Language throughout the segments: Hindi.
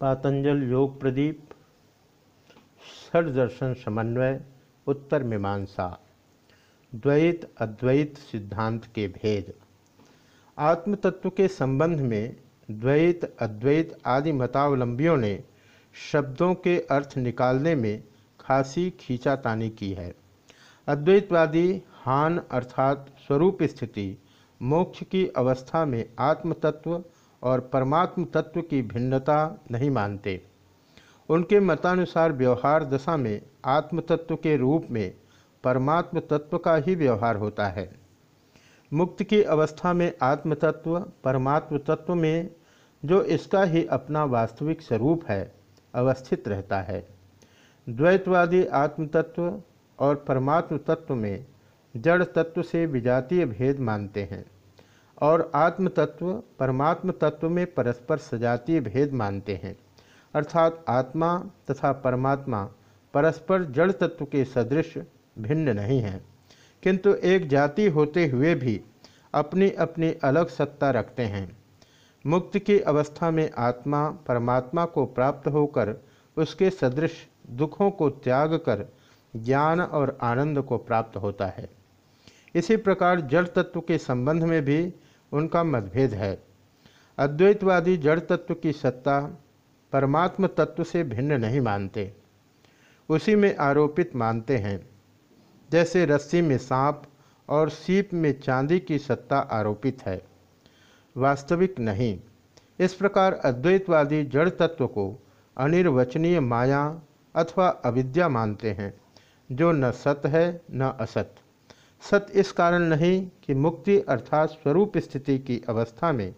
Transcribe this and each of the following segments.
पातंजल योग प्रदीप षडदर्शन समन्वय, उत्तर मीमांसा, द्वैत अद्वैत सिद्धांत के भेद। आत्म तत्व के संबंध में द्वैत अद्वैत आदि मतावलंबियों ने शब्दों के अर्थ निकालने में खासी खींचातानी की है। अद्वैतवादी हान अर्थात स्वरूप स्थिति मोक्ष की अवस्था में आत्म तत्व और परमात्म तत्व की भिन्नता नहीं मानते। उनके मतानुसार व्यवहार दशा में आत्म तत्व के रूप में परमात्म तत्व का ही व्यवहार होता है। मुक्त की अवस्था में आत्म तत्व, परमात्म तत्व में जो इसका ही अपना वास्तविक स्वरूप है, अवस्थित रहता है। द्वैतवादी आत्म तत्व और परमात्म तत्व में जड़ तत्व से विजातीय भेद मानते हैं। और आत्म तत्व परमात्म तत्व में परस्पर सजातीय भेद मानते हैं। अर्थात आत्मा तथा परमात्मा परस्पर जड़ तत्व के सदृश भिन्न नहीं हैं। किंतु एक जाति होते हुए भी अपनी अपनी अलग सत्ता रखते हैं। मुक्त की अवस्था में आत्मा परमात्मा को प्राप्त होकर उसके सदृश दुखों को त्याग कर ज्ञान और आनंद को प्राप्त होता है। इसी प्रकार जड़ तत्व के संबंध में भी उनका मतभेद है। अद्वैतवादी जड़ तत्व की सत्ता परमात्म तत्व से भिन्न नहीं मानते। उसी में आरोपित मानते हैं। जैसे रस्सी में सांप और सीप में चांदी की सत्ता आरोपित है। वास्तविक नहीं। इस प्रकार अद्वैतवादी जड़ तत्व को अनिर्वचनीय माया अथवा अविद्या मानते हैं, जो न सत है, न असत सत इस कारण नहीं कि मुक्ति अर्थात स्वरूप स्थिति की अवस्था में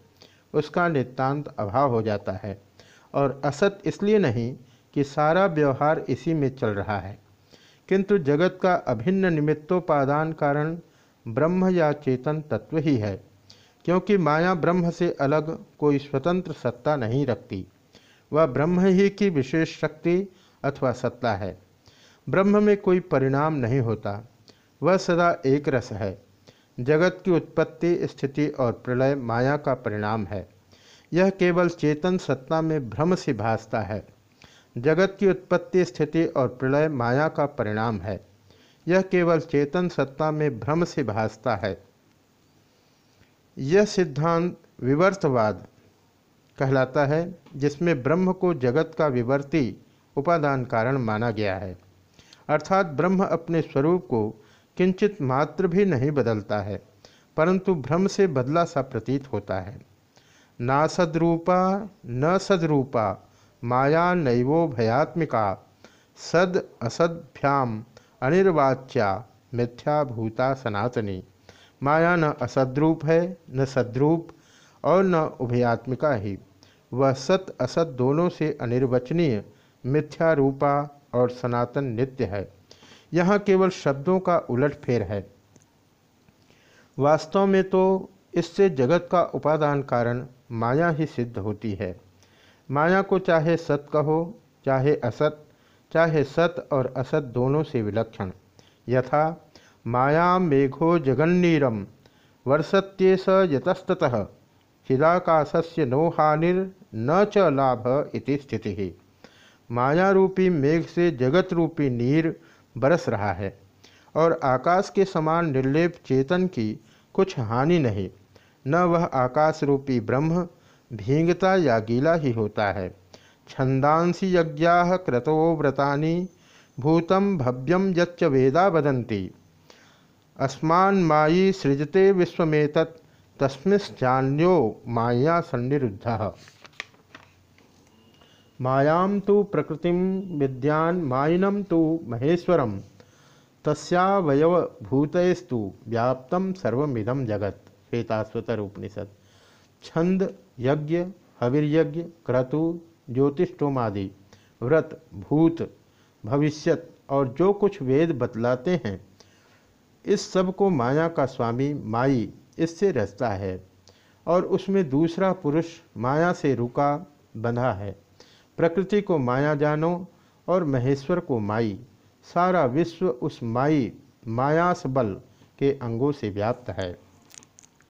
उसका नितांत अभाव हो जाता है और असत इसलिए नहीं कि सारा व्यवहार इसी में चल रहा है। किंतु जगत का अभिन्न निमित्तोपादान कारण ब्रह्म या चेतन तत्व ही है, क्योंकि माया ब्रह्म से अलग कोई स्वतंत्र सत्ता नहीं रखती। वह ब्रह्म ही की विशेष शक्ति अथवा सत्ता है। ब्रह्म में कोई परिणाम नहीं होता। वह सदा एक रस है। जगत की उत्पत्ति, स्थिति और प्रलय माया का परिणाम है। यह केवल चेतन सत्ता में भ्रम से भासता है। जगत की उत्पत्ति, स्थिति और प्रलय माया का परिणाम है। यह केवल चेतन सत्ता में भ्रम से भासता है। यह सिद्धांत विवर्तवाद कहलाता है, जिसमें ब्रह्म को जगत का विवर्ती उपादान कारण माना गया है। अर्थात ब्रह्म अपने स्वरूप को किंचित मात्र भी नहीं बदलता है, परंतु भ्रम से बदला सा प्रतीत होता है। ना सद्रूपा, न सद्रूपा, माया नैवो भयात्मिका, सद असद्भ्याम, अनिर्वाच्या मिथ्याभूता सनातनी। माया न असद्रूप है, न सद्रूप, और न उभयात्मिका ही। वह सत असत दोनों से अनिर्वचनीय, मिथ्या रूपा और सनातन नित्य है। यहाँ केवल शब्दों का उलट फेर है। वास्तव में तो इससे जगत का उपादान कारण माया ही सिद्ध होती है। माया को चाहे सत कहो, चाहे असत, चाहे सत और असत दोनों से विलक्षण। यथा, माया मेघो जगन्नीरम वर्षत्ये स यतस्तः चिदाकाशस्य नो हानिर् न च लाभ इति स्थिति। माया रूपी मेघ से जगत रूपी नीर बरस रहा है और आकाश के समान निर्लेप चेतन की कुछ हानि नहीं, न वह आकाश रूपी ब्रह्म, भींगता या गीला ही होता है। छंदांसी यज्ञा क्रतो भूतम भव्यम यच्च वेदा वदंती अस्मान मायी सृजते विश्वमेत तस्मिश्चान्यो माया सन्निरुद्ध। मायां तो प्रकृति विद्यान मायिनम तो महेश्वरम। तस्वयवभूतस्तु व्याप्त सर्विदम जगत। श्वेताश्वतर उपनिषद छंद यज्ञ, हविर्यज्ञ, क्रतु ज्योतिषोमादि व्रत, भूत, भविष्यत, और जो कुछ वेद बतलाते हैं, इस सबको माया का स्वामी, माई, इससे रचता है, और उसमें दूसरा पुरुष माया से रुका बंधा है। प्रकृति को माया जानो और महेश्वर को माई। सारा विश्व उस माई, मायास बल के अंगों से व्याप्त है।